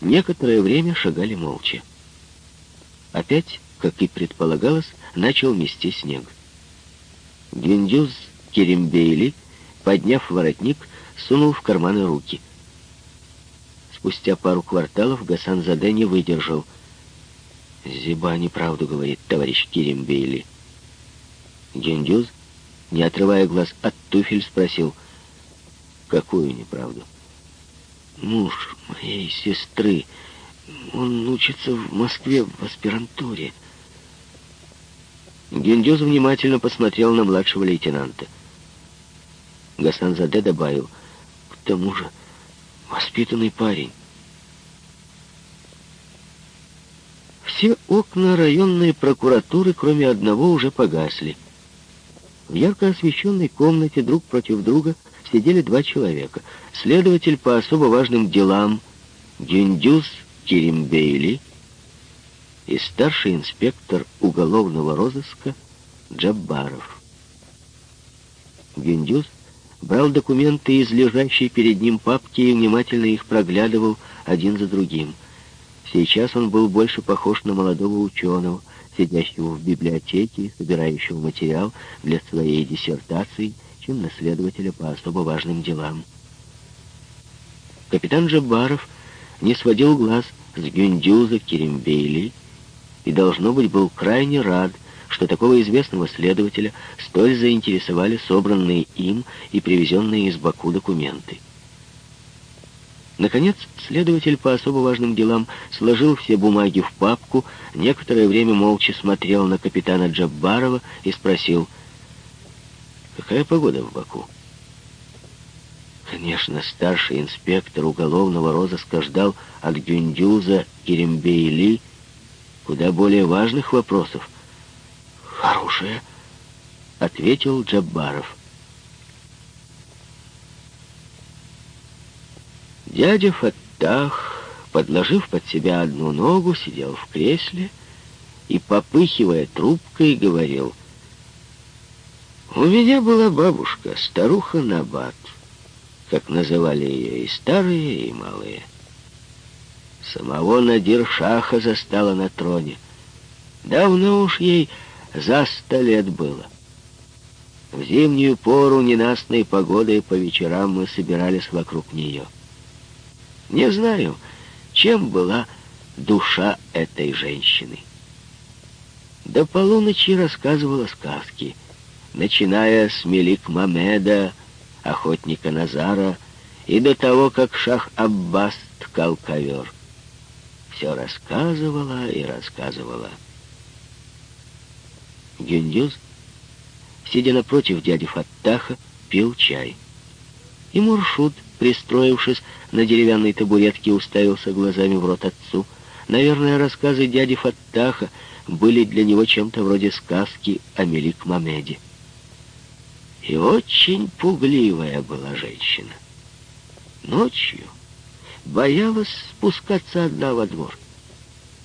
некоторое время шагали молча. Опять, как и предполагалось, начал мести снег. Гвиндюз Керембейли, подняв воротник, сунул в карманы руки. Спустя пару кварталов Гасан Заде не выдержал. «Зиба неправду говорит, товарищ Керембейли». Гендюз, не отрывая глаз от туфель, спросил, «Какую неправду?» «Муж моей сестры, он учится в Москве в аспирантуре». Гендюз внимательно посмотрел на младшего лейтенанта. Гасан Заде добавил, «К тому же воспитанный парень». Все окна районной прокуратуры, кроме одного, уже погасли. В ярко освещенной комнате друг против друга сидели два человека. Следователь по особо важным делам Гюндюс Киримбейли и старший инспектор уголовного розыска Джаббаров. Гюндюс брал документы из лежащей перед ним папки и внимательно их проглядывал один за другим. Сейчас он был больше похож на молодого ученого, сидящего в библиотеке собирающего материал для своей диссертации, чем на следователя по особо важным делам. Капитан Джабаров не сводил глаз с Гюндюза Керембейли и, должно быть, был крайне рад, что такого известного следователя столь заинтересовали собранные им и привезенные из Баку документы. Наконец, следователь по особо важным делам сложил все бумаги в папку, некоторое время молча смотрел на капитана Джаббарова и спросил, «Какая погода в Баку?» Конечно, старший инспектор уголовного розыска ждал от Гюндюза Керембейли куда более важных вопросов. «Хорошая», — ответил Джаббаров. Дядя Фаттах, подложив под себя одну ногу, сидел в кресле и, попыхивая трубкой, говорил, «У меня была бабушка, старуха Набат, как называли ее и старые, и малые. Самого Надир-Шаха застала на троне. Давно уж ей за сто лет было. В зимнюю пору ненастной погодой по вечерам мы собирались вокруг нее. Не знаю, чем была душа этой женщины. До полуночи рассказывала сказки, начиная с Мелик Мамеда, охотника Назара, и до того, как Шах Аббас ткал ковер. Все рассказывала и рассказывала. Гюндюз, сидя напротив дяди Фаттаха, пил чай. И Муршут, пристроившись на деревянной табуретке, уставился глазами в рот отцу. Наверное, рассказы дяди Фаттаха были для него чем-то вроде сказки о Мелик Мамеде. И очень пугливая была женщина. Ночью боялась спускаться одна во двор.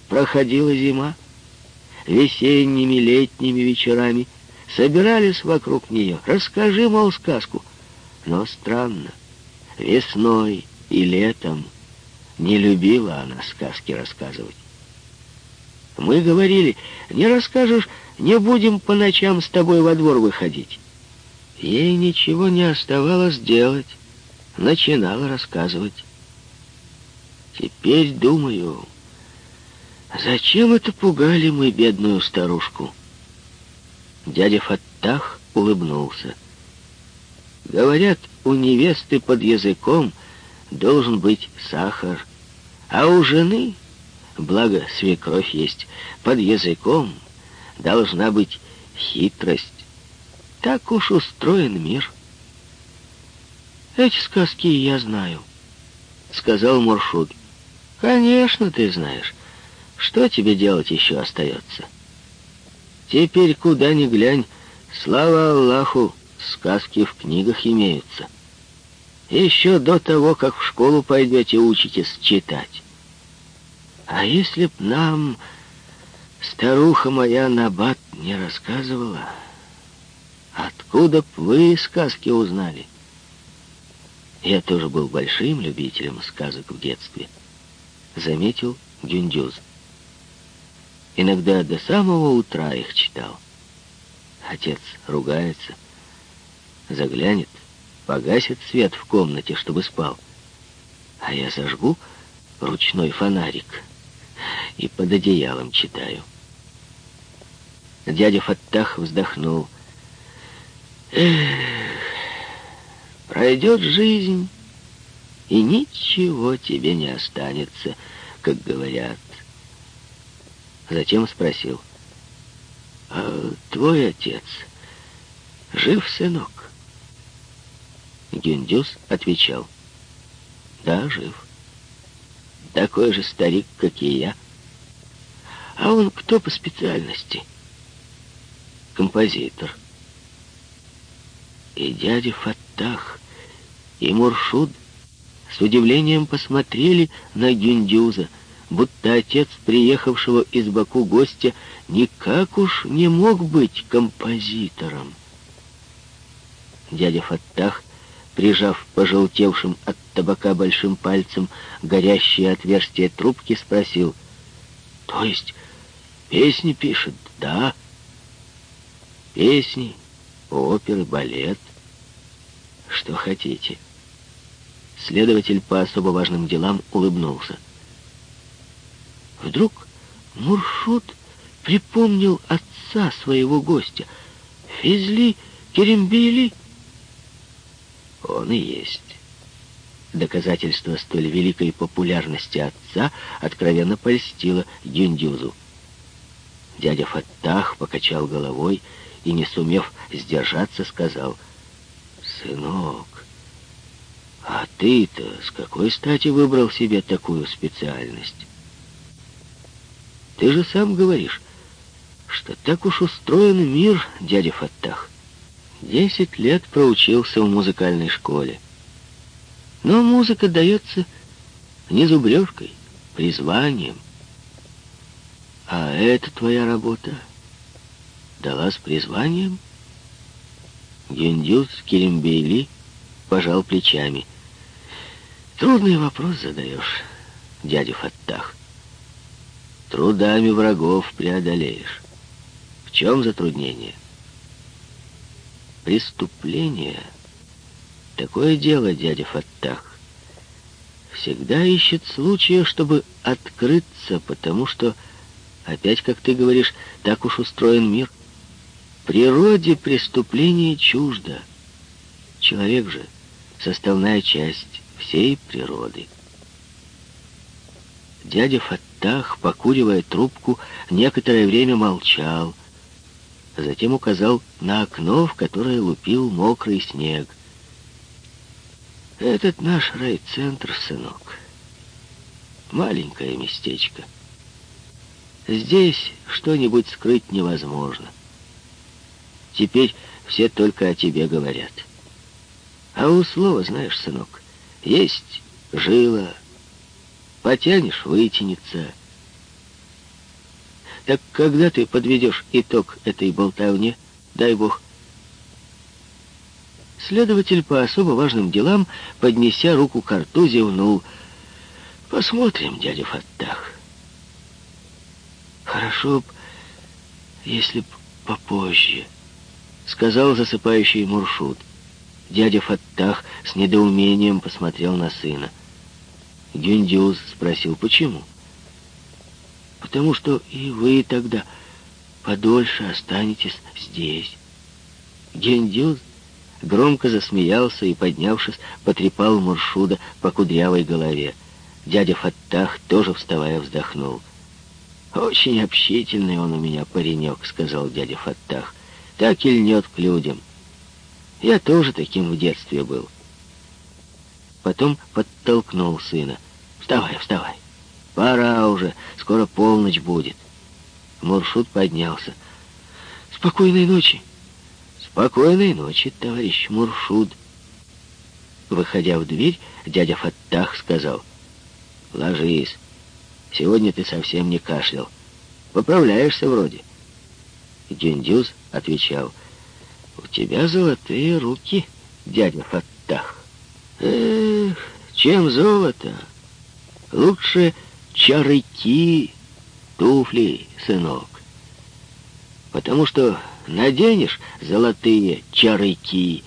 Проходила зима, весенними, летними вечерами собирались вокруг нее. Расскажи, мол, сказку. Но странно, весной и летом не любила она сказки рассказывать. Мы говорили, не расскажешь, не будем по ночам с тобой во двор выходить. Ей ничего не оставалось делать. Начинала рассказывать. Теперь думаю, зачем это пугали мы бедную старушку? Дядя Фаттах улыбнулся. Говорят, у невесты под языком должен быть сахар, а у жены, благо свекровь есть, под языком должна быть хитрость. Так уж устроен мир. Эти сказки я знаю, сказал Муршуд. Конечно, ты знаешь. Что тебе делать еще остается? Теперь куда ни глянь, слава Аллаху, сказки в книгах имеются. Еще до того, как в школу пойдете, учитесь читать. А если б нам старуха моя Набат не рассказывала, откуда б вы сказки узнали? Я тоже был большим любителем сказок в детстве. заметил Гюндюз. Иногда до самого утра их читал. Отец ругается, заглянет, погасит свет в комнате, чтобы спал. А я зажгу ручной фонарик и под одеялом читаю. Дядя Фаттах вздохнул. Пройдет жизнь, и ничего тебе не останется, как говорят. Затем спросил, «А твой отец жив, сынок?» Гюндюс отвечал, «Да, жив. Такой же старик, как и я. А он кто по специальности?» «Композитор». И дядя Фаттах, и Муршуд с удивлением посмотрели на Гюндюза, будто отец приехавшего из Баку гостя никак уж не мог быть композитором. Дядя Фаттах, прижав пожелтевшим от табака большим пальцем горящее отверстие трубки, спросил, «То есть песни пишет, да?» «Песни, оперы, балет. Что хотите?» Следователь по особо важным делам улыбнулся. Вдруг Муршут припомнил отца своего гостя. Физли Керембейли. Он и есть. Доказательство столь великой популярности отца откровенно польстило Юндюзу. Дядя Фаттах покачал головой и, не сумев сдержаться, сказал, «Сынок, а ты-то с какой стати выбрал себе такую специальность? Ты же сам говоришь, что так уж устроен мир, дядя Фаттах. Десять лет проучился в музыкальной школе. Но музыка дается не зубрежкой, призванием. А это твоя работа дала с призванием? Гендюс Керембейли пожал плечами. Трудный вопрос задаешь, дядя Фаттах трудами врагов преодолеешь. В чем затруднение? Преступление. Такое дело, дядя Фаттах. Всегда ищет случая, чтобы открыться, потому что, опять, как ты говоришь, так уж устроен мир. Природе преступление чуждо. Человек же — составная часть всей природы. Дядя Фаттах, покуривая трубку, некоторое время молчал. Затем указал на окно, в которое лупил мокрый снег. «Этот наш райцентр, сынок. Маленькое местечко. Здесь что-нибудь скрыть невозможно. Теперь все только о тебе говорят. А у слова, знаешь, сынок, есть жила, Потянешь — вытянется. Так когда ты подведешь итог этой болтовне, дай бог. Следователь по особо важным делам, поднеся руку к рту, зевнул. Посмотрим, дядя Фаттах. Хорошо б, если б попозже, сказал засыпающий Муршут. Дядя Фаттах с недоумением посмотрел на сына. Гюндюз спросил, почему? Потому что и вы тогда подольше останетесь здесь. Гюндюз громко засмеялся и, поднявшись, потрепал Муршуда по кудрявой голове. Дядя Фаттах, тоже вставая, вздохнул. «Очень общительный он у меня паренек», — сказал дядя Фаттах. «Так и льнет к людям. Я тоже таким в детстве был». Потом подтолкнул сына. «Вставай, вставай. Пора уже, скоро полночь будет». Муршут поднялся. «Спокойной ночи». «Спокойной ночи, товарищ Муршут». Выходя в дверь, дядя Фаттах сказал. «Ложись. Сегодня ты совсем не кашлял. Поправляешься вроде». Гюндюз отвечал. «У тебя золотые руки, дядя Фаттах». Эх, чем золото? Лучше чарыки, туфли, сынок. Потому что наденешь золотые чарыки,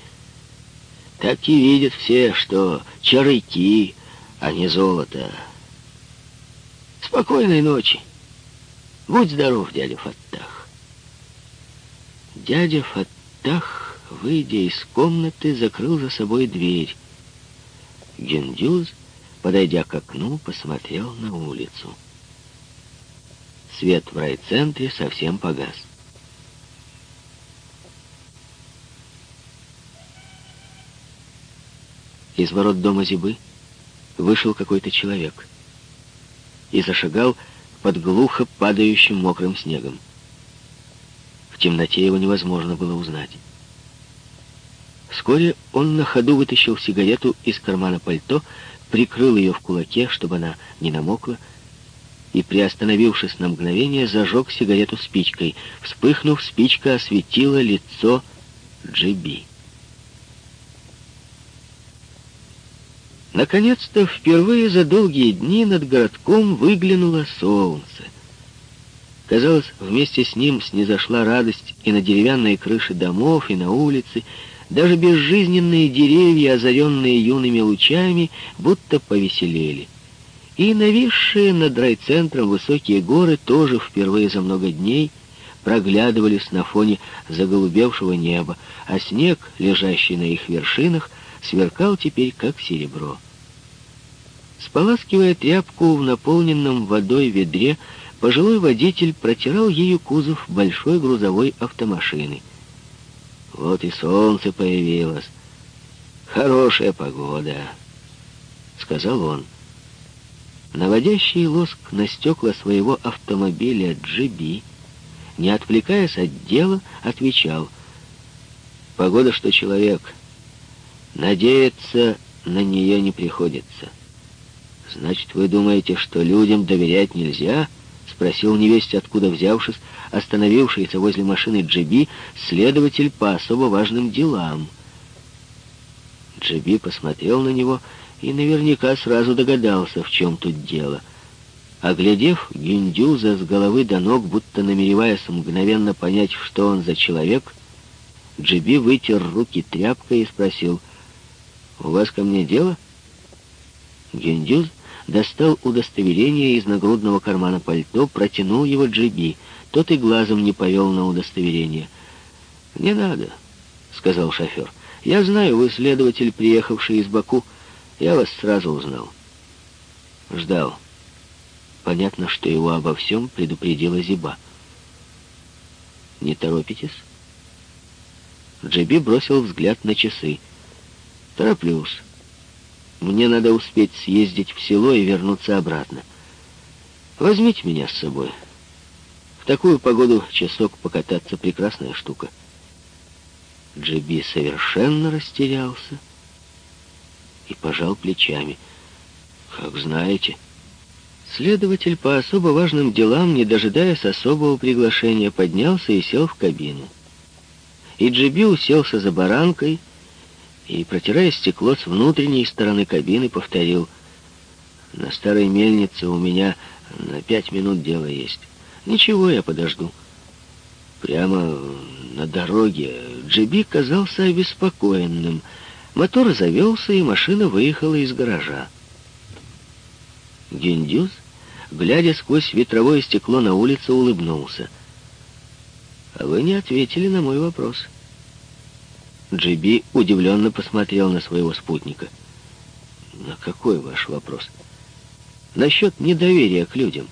так и видят все, что чарыки, а не золото. Спокойной ночи. Будь здоров, дядя Фаттах. Дядя Фаттах, выйдя из комнаты, закрыл за собой дверь. Гендюз, подойдя к окну, посмотрел на улицу. Свет в райцентре совсем погас. Из ворот дома Зибы вышел какой-то человек и зашагал под глухо падающим мокрым снегом. В темноте его невозможно было узнать. Вскоре он на ходу вытащил сигарету из кармана пальто, прикрыл ее в кулаке, чтобы она не намокла, и, приостановившись на мгновение, зажег сигарету спичкой. Вспыхнув, спичка осветила лицо Джиби. Наконец-то, впервые за долгие дни над городком выглянуло солнце. Казалось, вместе с ним снизошла радость и на деревянные крыши домов, и на улице. Даже безжизненные деревья, озаренные юными лучами, будто повеселели. И нависшие над райцентром высокие горы тоже впервые за много дней проглядывались на фоне заголубевшего неба, а снег, лежащий на их вершинах, сверкал теперь как серебро. Споласкивая тряпку в наполненном водой ведре, пожилой водитель протирал ею кузов большой грузовой автомашины. Вот и солнце появилось. Хорошая погода, сказал он. Наводящий лоск на стекла своего автомобиля «Джиби», не отвлекаясь от дела, отвечал. «Погода, что человек. Надеяться на нее не приходится». «Значит, вы думаете, что людям доверять нельзя?» — спросил невесть, откуда взявшись, остановившийся возле машины Джиби, следователь по особо важным делам. Джиби посмотрел на него и наверняка сразу догадался, в чем тут дело. Оглядев Гюндюза с головы до ног, будто намереваясь мгновенно понять, что он за человек, Джиби вытер руки тряпкой и спросил, «У вас ко мне дело?» Гюндюз достал удостоверение из нагрудного кармана пальто, протянул его Джиби. Тот и глазом не повел на удостоверение. «Не надо», — сказал шофер. «Я знаю, вы следователь, приехавший из Баку. Я вас сразу узнал». Ждал. Понятно, что его обо всем предупредила Зиба. «Не торопитесь?» Джиби бросил взгляд на часы. «Тороплюсь. Мне надо успеть съездить в село и вернуться обратно. Возьмите меня с собой. В такую погоду часок покататься — прекрасная штука. Джиби совершенно растерялся и пожал плечами. Как знаете. Следователь по особо важным делам, не дожидаясь особого приглашения, поднялся и сел в кабину. И Джиби уселся за баранкой, и, протирая стекло с внутренней стороны кабины, повторил, «На старой мельнице у меня на пять минут дело есть. Ничего, я подожду». Прямо на дороге Джиби казался обеспокоенным. Мотор завелся, и машина выехала из гаража. Гендюз, глядя сквозь ветровое стекло на улицу, улыбнулся. «А вы не ответили на мой вопрос». Джиби удивленно посмотрел на своего спутника. «На какой ваш вопрос?» «Насчет недоверия к людям».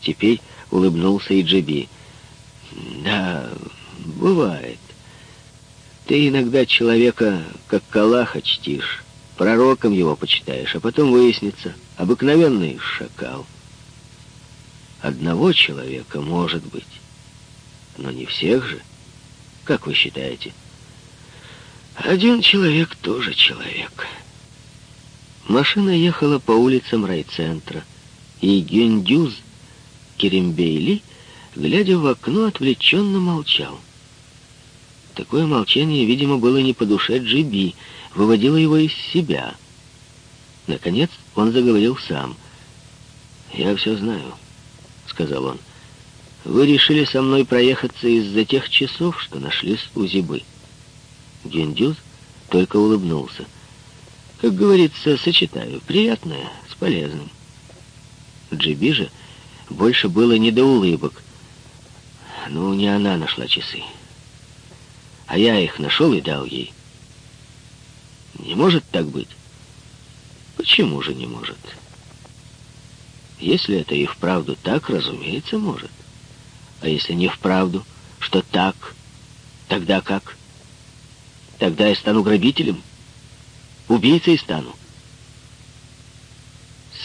Теперь улыбнулся и Джиби. «Да, бывает. Ты иногда человека как Калаха чтишь, пророком его почитаешь, а потом выяснится, обыкновенный шакал. Одного человека может быть, но не всех же. Как вы считаете?» Один человек тоже человек. Машина ехала по улицам райцентра, и Гюндюз Керембейли, глядя в окно, отвлеченно молчал. Такое молчание, видимо, было не по душе Джиби, выводило его из себя. Наконец он заговорил сам. «Я все знаю», — сказал он. «Вы решили со мной проехаться из-за тех часов, что нашлись у Зибы». Гендюз только улыбнулся. «Как говорится, сочетаю приятное с полезным». Джиби же больше было не до улыбок. Ну, не она нашла часы. А я их нашел и дал ей. Не может так быть? Почему же не может? Если это и вправду так, разумеется, может. А если не вправду, что так, тогда как? Тогда я стану грабителем, убийцей стану.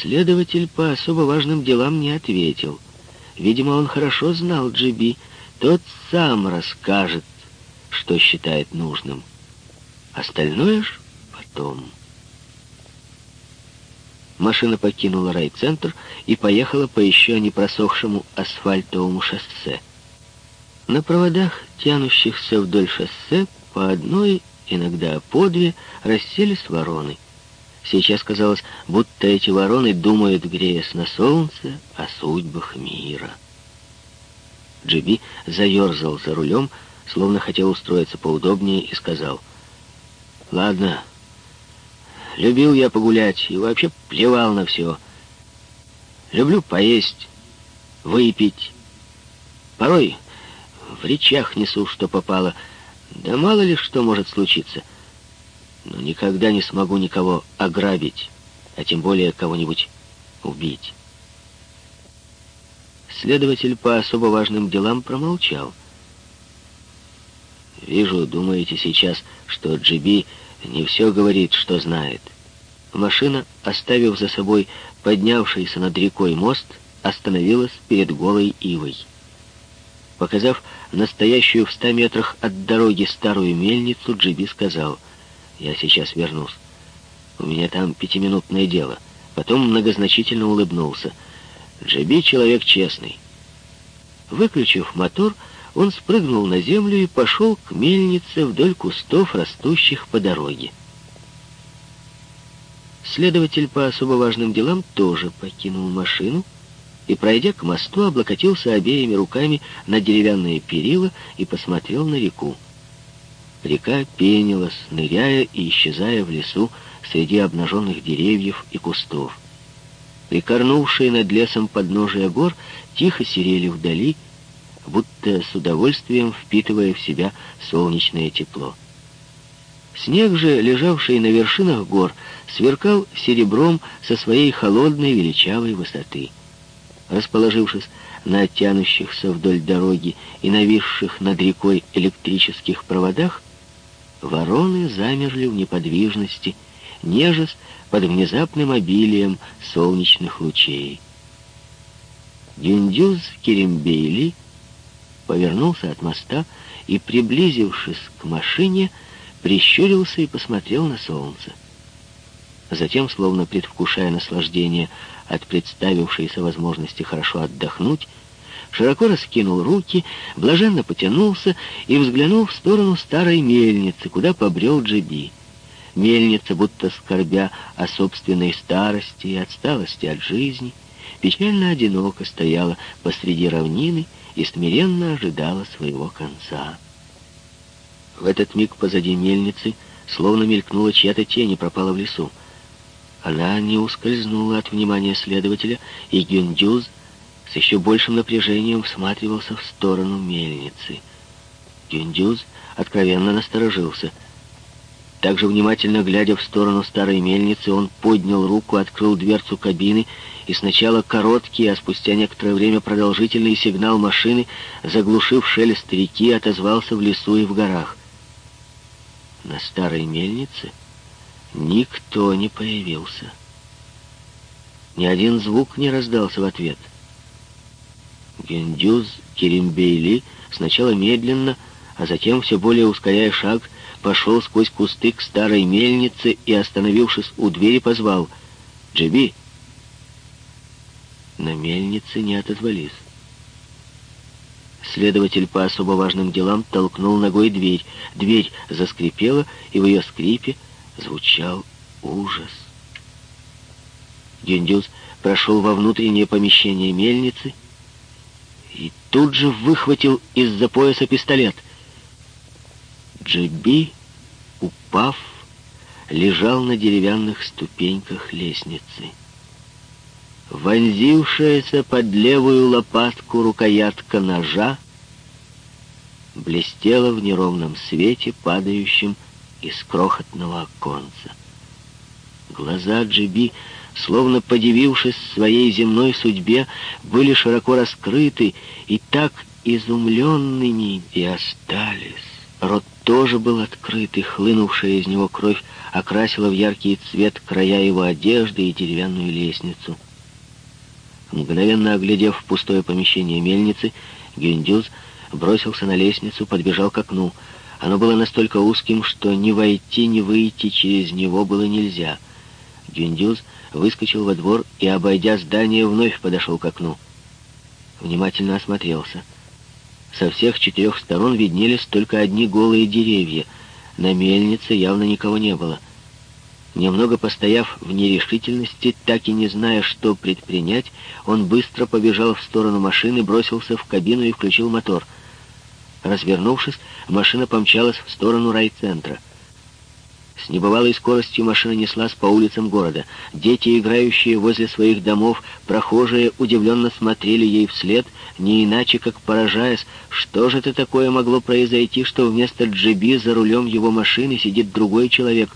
Следователь по особо важным делам не ответил. Видимо, он хорошо знал Джиби. Тот сам расскажет, что считает нужным. Остальное ж потом. Машина покинула райцентр и поехала по еще не просохшему асфальтовому шоссе. На проводах, тянущихся вдоль шоссе, по одной, иногда по две, расселись вороны. Сейчас казалось, будто эти вороны думают, греясь на солнце, о судьбах мира. Джиби заерзал за рулем, словно хотел устроиться поудобнее, и сказал, «Ладно, Любил я погулять и вообще плевал на все. Люблю поесть, выпить. Порой в речах несу, что попало. Да мало ли что может случиться. Но никогда не смогу никого ограбить, а тем более кого-нибудь убить. Следователь по особо важным делам промолчал. «Вижу, думаете сейчас, что Джиби не все говорит, что знает. Машина, оставив за собой поднявшийся над рекой мост, остановилась перед голой ивой. Показав настоящую в ста метрах от дороги старую мельницу, Джиби сказал, «Я сейчас вернусь. У меня там пятиминутное дело». Потом многозначительно улыбнулся. Джиби человек честный. Выключив мотор, он спрыгнул на землю и пошел к мельнице вдоль кустов, растущих по дороге. Следователь по особо важным делам тоже покинул машину и, пройдя к мосту, облокотился обеими руками на деревянные перила и посмотрел на реку. Река пенилась, ныряя и исчезая в лесу среди обнаженных деревьев и кустов. Прикорнувшие над лесом подножия гор тихо серели вдали, будто с удовольствием впитывая в себя солнечное тепло. Снег же, лежавший на вершинах гор, сверкал серебром со своей холодной величавой высоты. Расположившись на тянущихся вдоль дороги и нависших над рекой электрических проводах, вороны замерли в неподвижности, нежесть под внезапным обилием солнечных лучей. Дюндюз Керембейли повернулся от моста и, приблизившись к машине, прищурился и посмотрел на солнце. Затем, словно предвкушая наслаждение от представившейся возможности хорошо отдохнуть, широко раскинул руки, блаженно потянулся и взглянул в сторону старой мельницы, куда побрел Джеби. Мельница, будто скорбя о собственной старости и отсталости от жизни, печально одиноко стояла посреди равнины и смиренно ожидала своего конца. В этот миг позади мельницы словно мелькнула чья-то тень и пропала в лесу. Она не ускользнула от внимания следователя, и Гюндюз с еще большим напряжением всматривался в сторону мельницы. Гюндюз откровенно насторожился — также внимательно глядя в сторону старой мельницы, он поднял руку, открыл дверцу кабины, и сначала короткий, а спустя некоторое время продолжительный сигнал машины, заглушив шелест реки, отозвался в лесу и в горах. На старой мельнице никто не появился. Ни один звук не раздался в ответ. Гендюз Керимбейли сначала медленно, а затем, все более ускоряя шаг, пошел сквозь кусты к старой мельнице и, остановившись у двери, позвал «Джиби!». На мельнице не отозвались. Следователь по особо важным делам толкнул ногой дверь. Дверь заскрипела, и в ее скрипе звучал ужас. Гюндюз прошел во внутреннее помещение мельницы и тут же выхватил из-за пояса пистолет. Джиби, упав, лежал на деревянных ступеньках лестницы. Вонзившаяся под левую лопатку рукоятка ножа блестела в неровном свете, падающем из крохотного оконца. Глаза Джиби, словно подивившись своей земной судьбе, были широко раскрыты и так изумленными и остались. Рот тоже был открыт, и хлынувшая из него кровь окрасила в яркий цвет края его одежды и деревянную лестницу. Мгновенно оглядев пустое помещение мельницы, Гюндюз бросился на лестницу, подбежал к окну. Оно было настолько узким, что ни войти, ни выйти через него было нельзя. Гюндюз выскочил во двор и, обойдя здание, вновь подошел к окну. Внимательно осмотрелся. Со всех четырех сторон виднелись только одни голые деревья. На мельнице явно никого не было. Немного постояв в нерешительности, так и не зная, что предпринять, он быстро побежал в сторону машины, бросился в кабину и включил мотор — Развернувшись, машина помчалась в сторону райцентра. С небывалой скоростью машина неслась по улицам города. Дети, играющие возле своих домов, прохожие удивленно смотрели ей вслед, не иначе как поражаясь, что же это такое могло произойти, что вместо Джиби за рулем его машины сидит другой человек,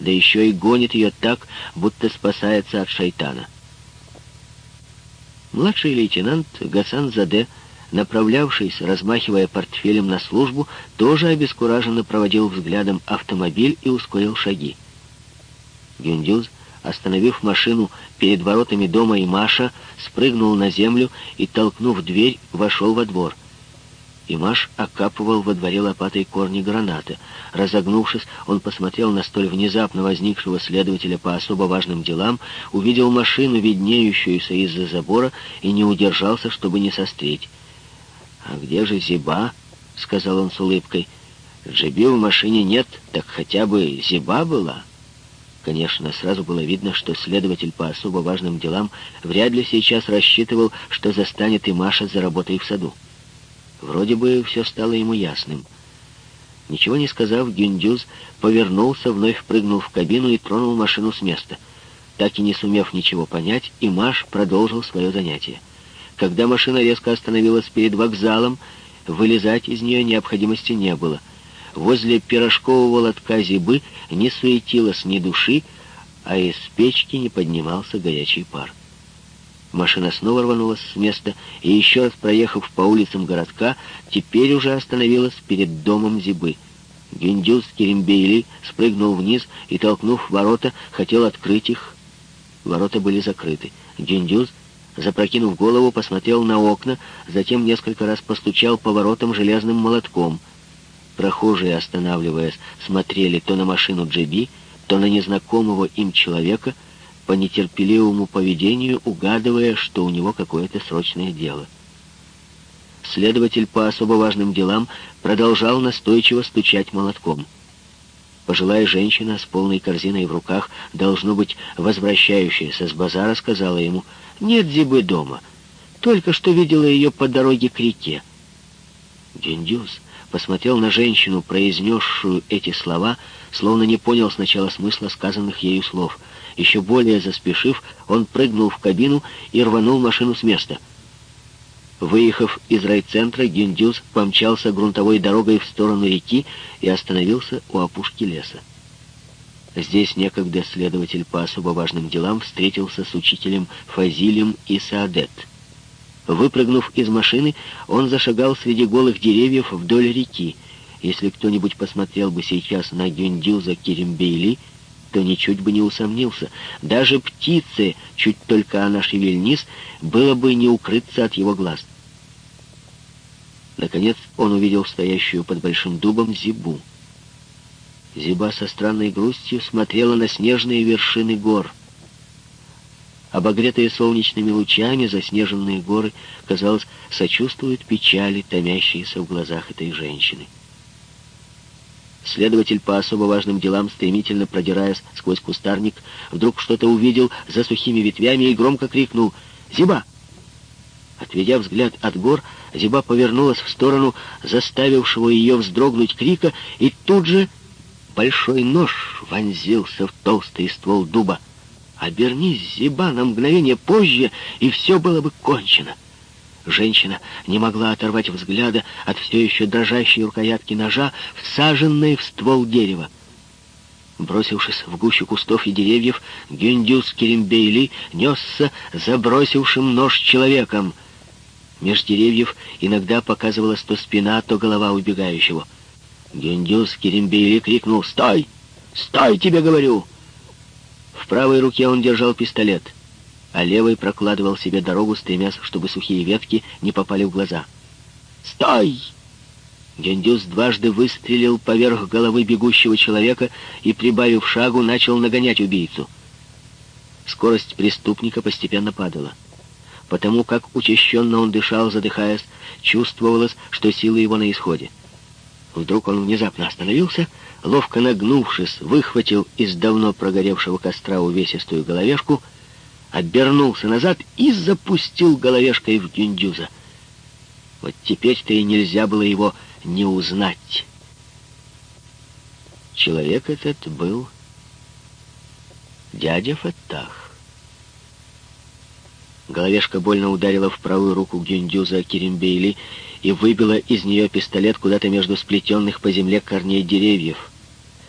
да еще и гонит ее так, будто спасается от шайтана. Младший лейтенант Гасан Заде направлявшийся, размахивая портфелем на службу, тоже обескураженно проводил взглядом автомобиль и ускорил шаги. Гюндюз, остановив машину перед воротами дома и Маша, спрыгнул на землю и, толкнув дверь, вошел во двор. Имаш окапывал во дворе лопатой корни граната. Разогнувшись, он посмотрел на столь внезапно возникшего следователя по особо важным делам, увидел машину, виднеющуюся из-за забора, и не удержался, чтобы не сострить. «А где же Зиба?» — сказал он с улыбкой. «Джиби в машине нет, так хотя бы Зиба была». Конечно, сразу было видно, что следователь по особо важным делам вряд ли сейчас рассчитывал, что застанет и Маша за работой в саду. Вроде бы все стало ему ясным. Ничего не сказав, Гюндюз повернулся, вновь прыгнул в кабину и тронул машину с места. Так и не сумев ничего понять, Имаш продолжил свое занятие. Когда машина резко остановилась перед вокзалом, вылезать из нее необходимости не было. Возле пирожкового лотка зибы не суетилось ни души, а из печки не поднимался горячий пар. Машина снова рванулась с места и, еще раз проехав по улицам городка, теперь уже остановилась перед домом Зибы. Гюндюз Керембейли спрыгнул вниз и, толкнув ворота, хотел открыть их. Ворота были закрыты. Гюндюз запрокинув голову, посмотрел на окна, затем несколько раз постучал по воротам железным молотком. Прохожие, останавливаясь, смотрели то на машину Джеби, то на незнакомого им человека, по нетерпеливому поведению угадывая, что у него какое-то срочное дело. Следователь по особо важным делам продолжал настойчиво стучать молотком. Пожилая женщина с полной корзиной в руках, должно быть, возвращающаяся с базара, сказала ему, «Нет Зибы дома. Только что видела ее по дороге к реке». Дюндюс посмотрел на женщину, произнесшую эти слова, словно не понял сначала смысла сказанных ею слов. Еще более заспешив, он прыгнул в кабину и рванул машину с места — Выехав из райцентра, Гюндюз помчался грунтовой дорогой в сторону реки и остановился у опушки леса. Здесь некогда следователь по особо важным делам встретился с учителем Фазилем и Саадет. Выпрыгнув из машины, он зашагал среди голых деревьев вдоль реки. Если кто-нибудь посмотрел бы сейчас на Гюндюза Керембейли, то ничуть бы не усомнился. Даже птице, чуть только она шевельнись, было бы не укрыться от его глаз. Наконец он увидел стоящую под большим дубом Зибу. Зиба со странной грустью смотрела на снежные вершины гор. Обогретые солнечными лучами заснеженные горы, казалось, сочувствуют печали, томящиеся в глазах этой женщины. Следователь по особо важным делам, стремительно продираясь сквозь кустарник, вдруг что-то увидел за сухими ветвями и громко крикнул «Зиба!». Отведя взгляд от гор, Зиба повернулась в сторону заставившего ее вздрогнуть крика, и тут же большой нож вонзился в толстый ствол дуба. Обернись, Зиба, на мгновение позже, и все было бы кончено. Женщина не могла оторвать взгляда от все еще дрожащей рукоятки ножа, всаженной в ствол дерева. Бросившись в гущу кустов и деревьев, Гюндюс Керембейли несся забросившим нож человеком. Меж деревьев иногда показывалась то спина, то голова убегающего. Гюндюс Керембейли крикнул «Стой! Стой, тебе говорю!» В правой руке он держал пистолет — а левой прокладывал себе дорогу, стремясь, чтобы сухие ветки не попали в глаза. «Стой!» Гендюс дважды выстрелил поверх головы бегущего человека и, прибавив шагу, начал нагонять убийцу. Скорость преступника постепенно падала. Потому как учащенно он дышал, задыхаясь, чувствовалось, что силы его на исходе. Вдруг он внезапно остановился, ловко нагнувшись, выхватил из давно прогоревшего костра увесистую головешку — обернулся назад и запустил головешкой в Гюндюза. Вот теперь-то и нельзя было его не узнать. Человек этот был дядя Фаттах. Головешка больно ударила в правую руку Гюндюза Керембейли и выбила из нее пистолет куда-то между сплетенных по земле корней деревьев.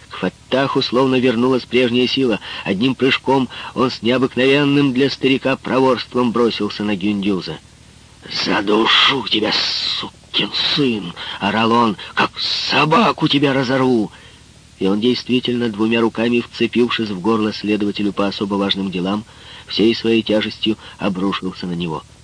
Фаттаху словно вернулась прежняя сила. Одним прыжком он с необыкновенным для старика проворством бросился на Гюндюза. «За душу тебя, сукин сын!» — орал он. «Как собаку тебя разорву!» И он действительно двумя руками, вцепившись в горло следователю по особо важным делам, всей своей тяжестью обрушился на него —